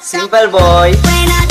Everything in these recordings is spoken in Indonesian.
Simple Boy.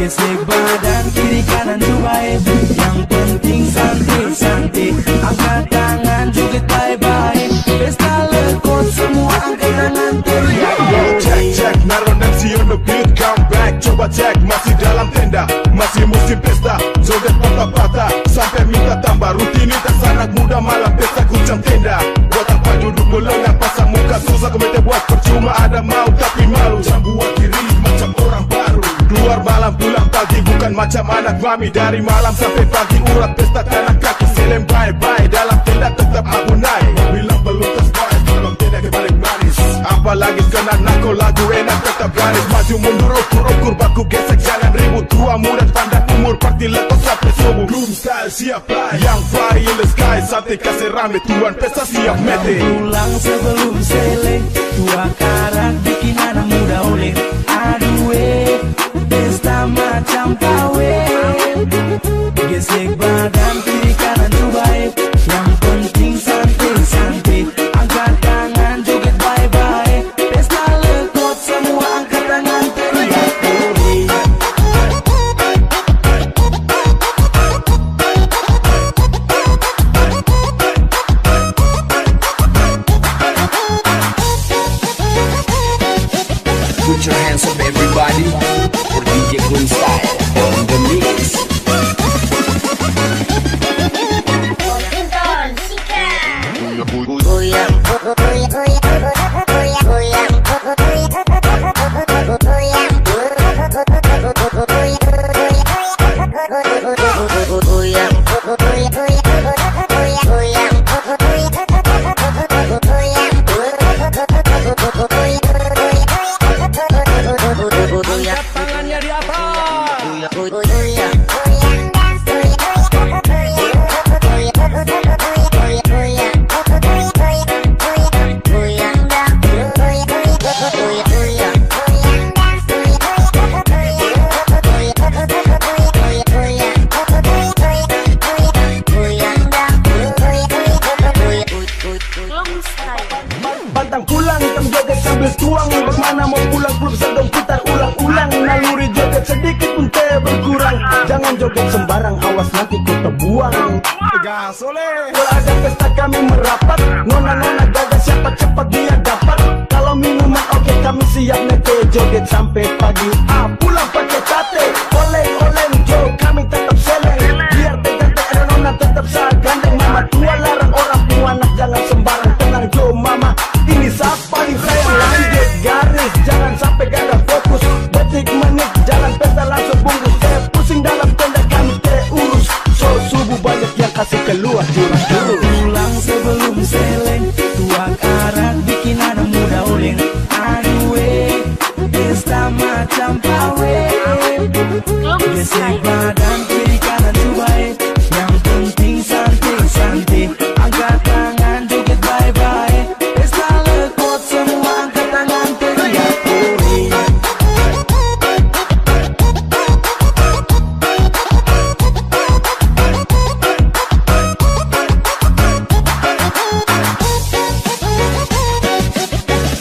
Gesek badan kiri kanan eh Yang penting santai-santai Angkat tangan joget bye-bye Pesta lekot semua angkat tangan teriak Check check Naron MC on the beat Come back. Coba cek Masih dalam tenda. Masih musim pesta. Joget patah-patah. Sampai minta tambah Rutinitas anak muda Malam macam anak mami Dari malam sampai pagi Urat pesta tanah kaki. Selem bye-bye Dalam tenda tetap aku naik. Bilang belum terbaik Belum tenda kebalik manis. Apalagi kena nako lagu enak tetap garis. Maju mundur ukur-ukur baku gesek Jangan ribut. Tua muda pandang umur Party letos sampai subuh. Bloom style siap Yang fly in the sky Santai kasih rame. Tuan pesta siap mete. Pulang sebelum seleng Tua karat bikin anak right.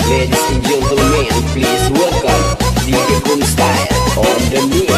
Ladies and gentlemen, please welcome the Gecko Style on the mix.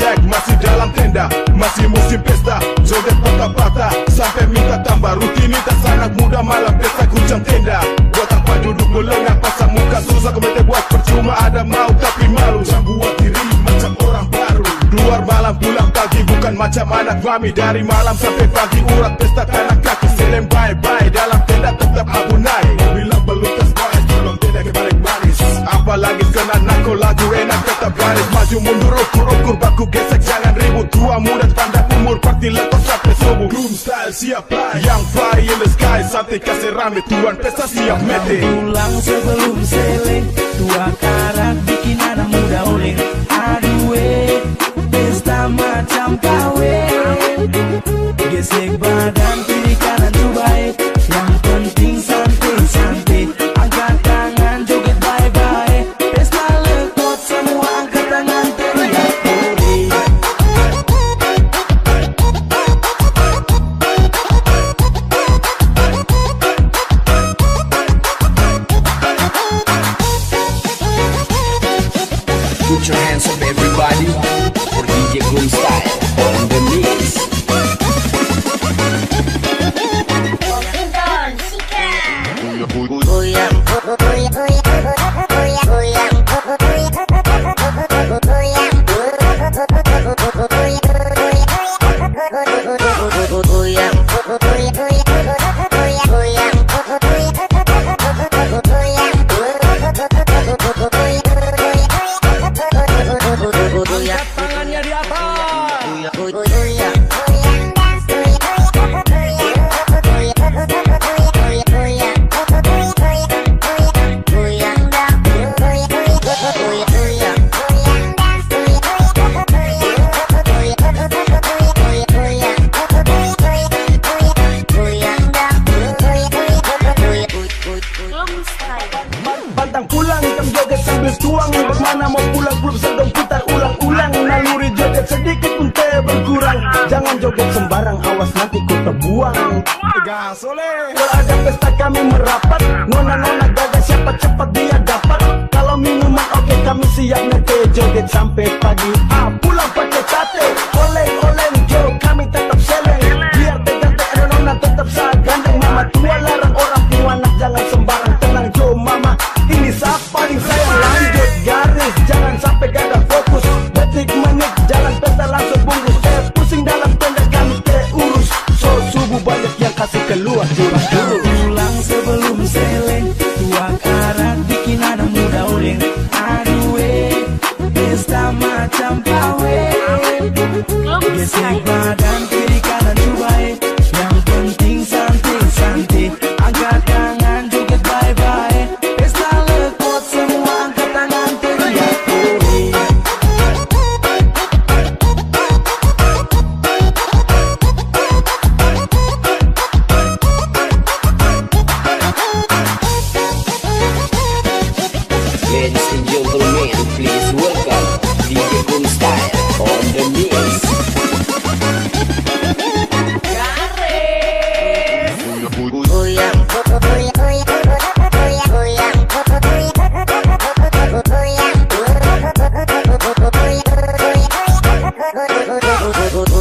Jack masih dalam tenda Masih musim pesta. Jodoh patah-patah Sampai minta tambah. Rutinitas anak muda malam pesta kucang tenda. Buat apa duduk melengah Pasang muka susah. Kemetek buat percuma Ada mau tapi malu. Jambuat diri macam orang baru. Keluar malam pulang pagi Bukan macam anak mami. Dari malam sampai pagi Urat pesta tanah kaki. Selem bye-bye Dalam tenda tetap abu tabares Mazi u mundu roku roku baku gesek jangan ribut Dua murat pandang umur pak nilai sampai subuh Room style siap play Yang fly in the sky Santai kasih rame. Tuan pesta siap mete Pulang sebelum seling Tua karat bikin anak muda oleng Aduh pesta macam kau Sole. Yo la tempestad que Oh, oh, oh, oh.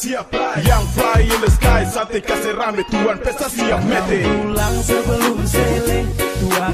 siap. Yang fly in the sky Santai kasih rame Tuhan pesta siap mete. Pulang sebelum sele Tuhan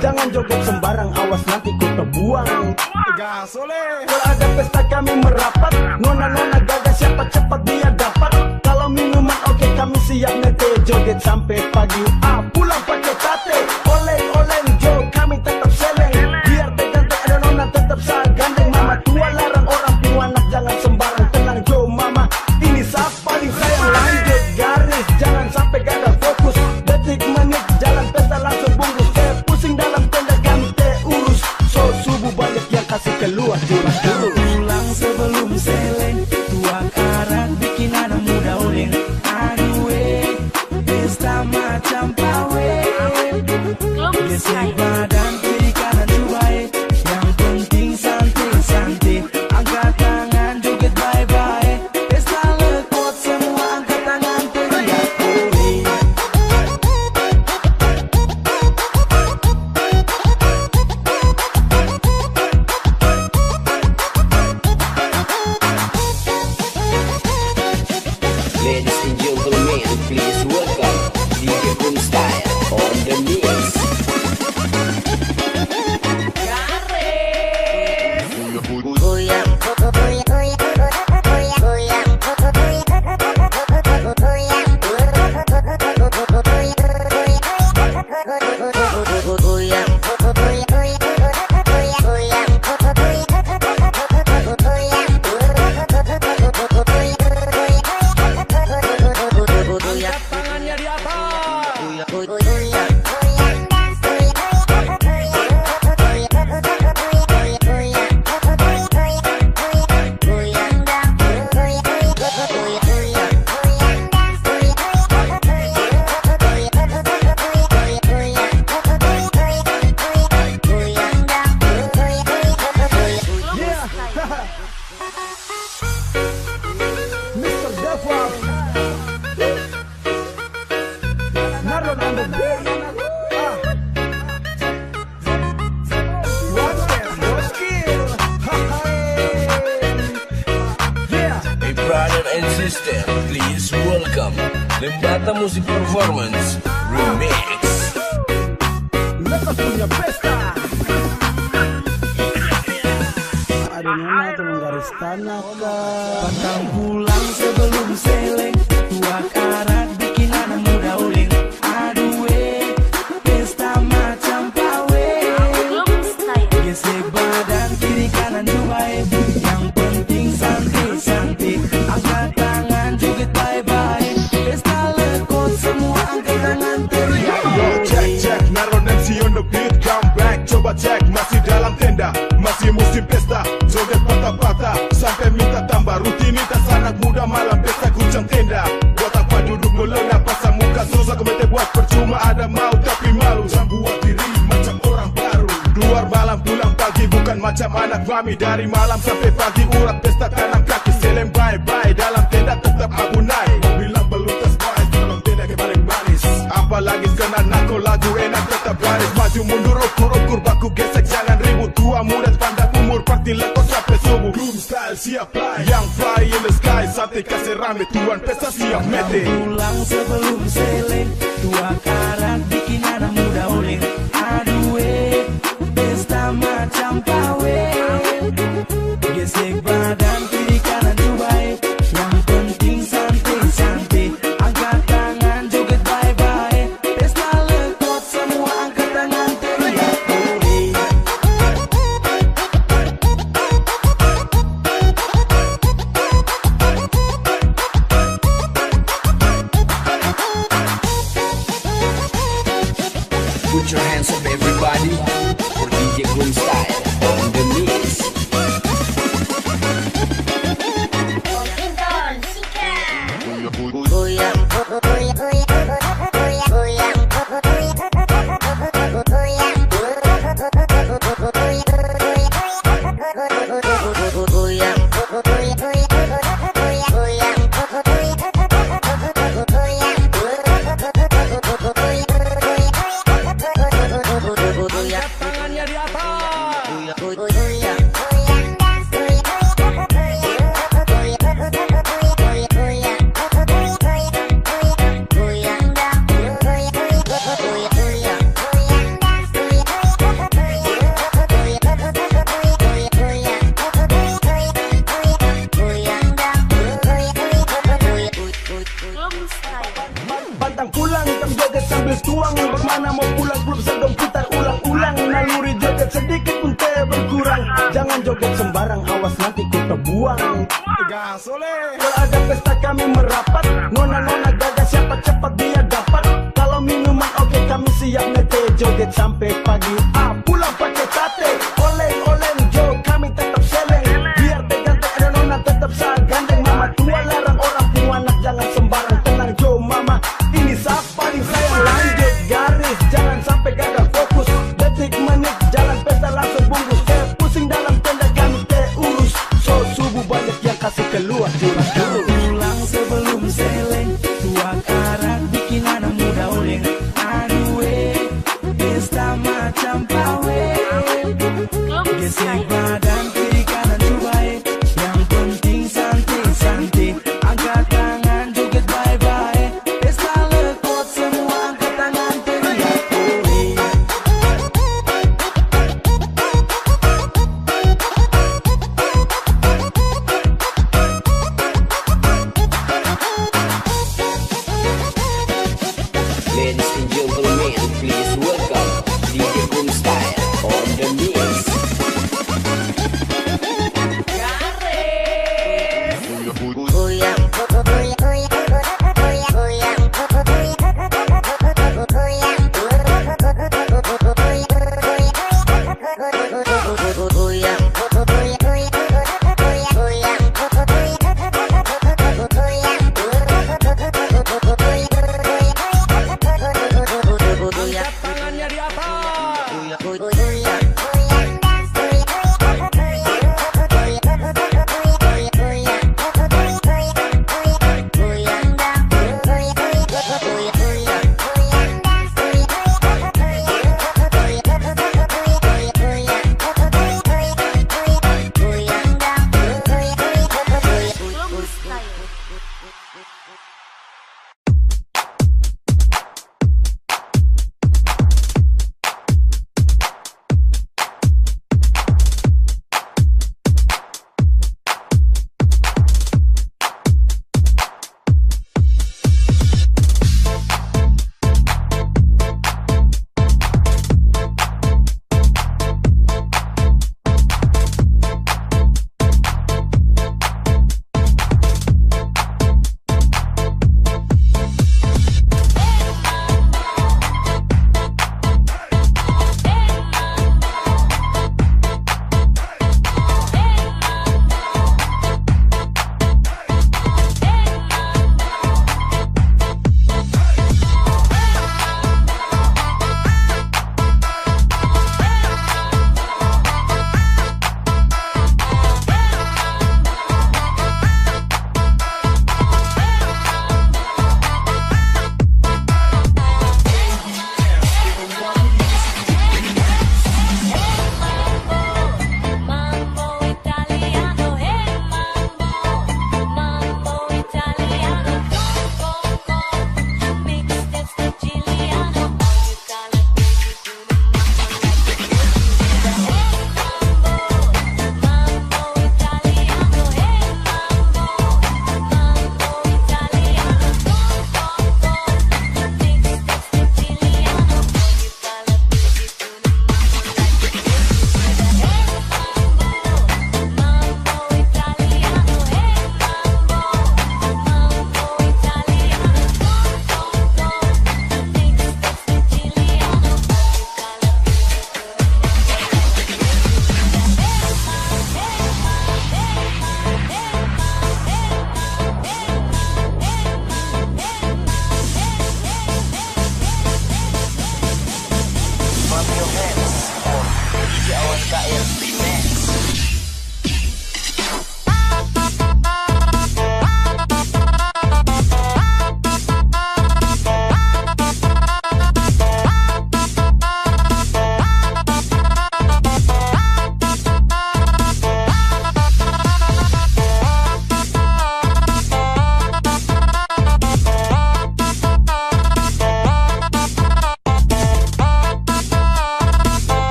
Jangan jogok sembarang awas nanti ku terbuang. Tegas oleh. Kalau ada pesta kami merapat Nona-nona gagah siapa cepat dia dapat. Kalau minuman oke okay, kami siap nete joget sampai pagi. Ah.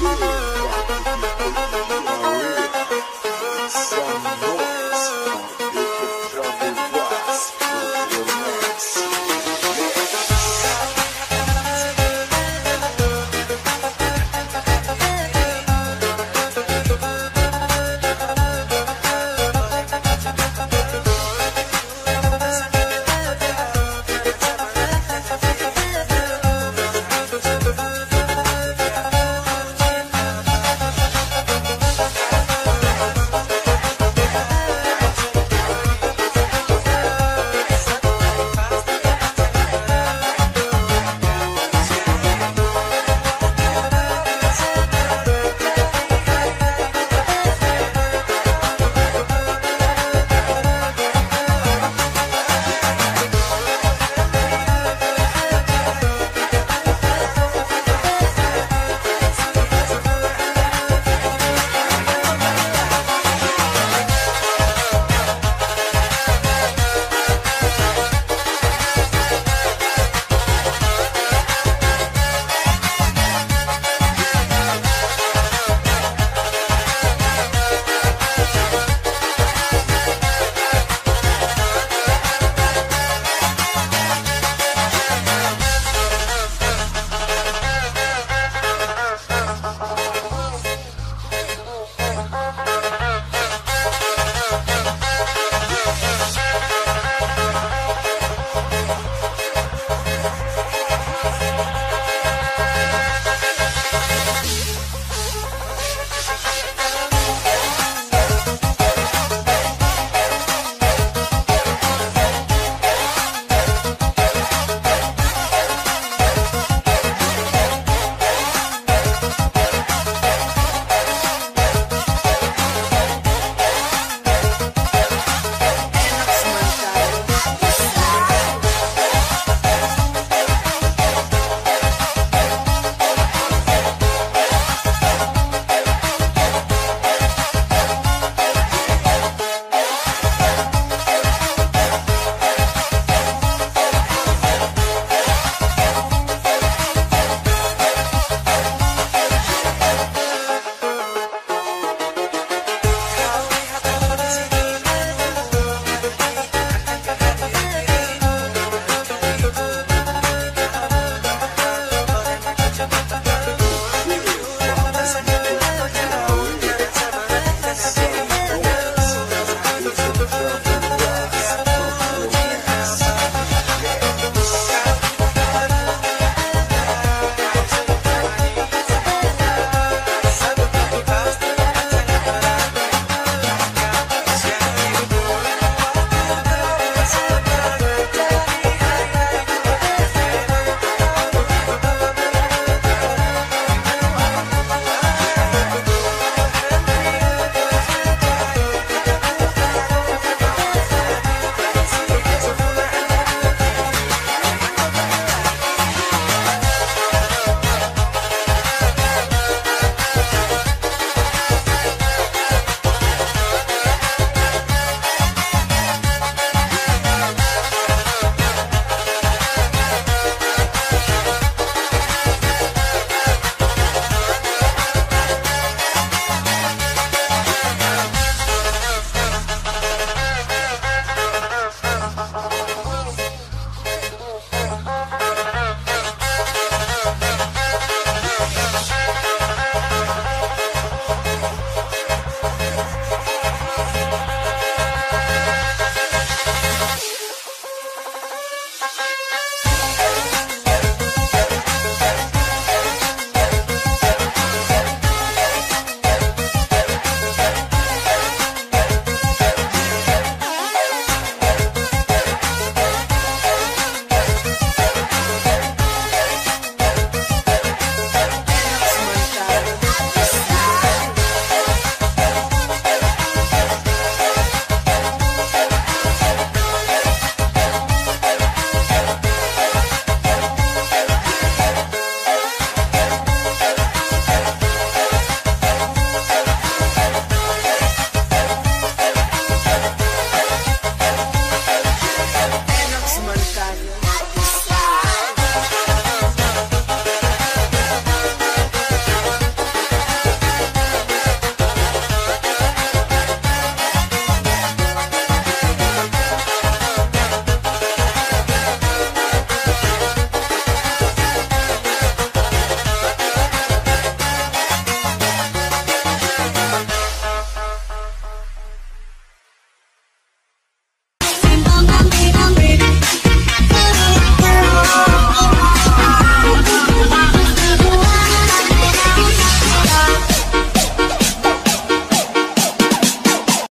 Some noise.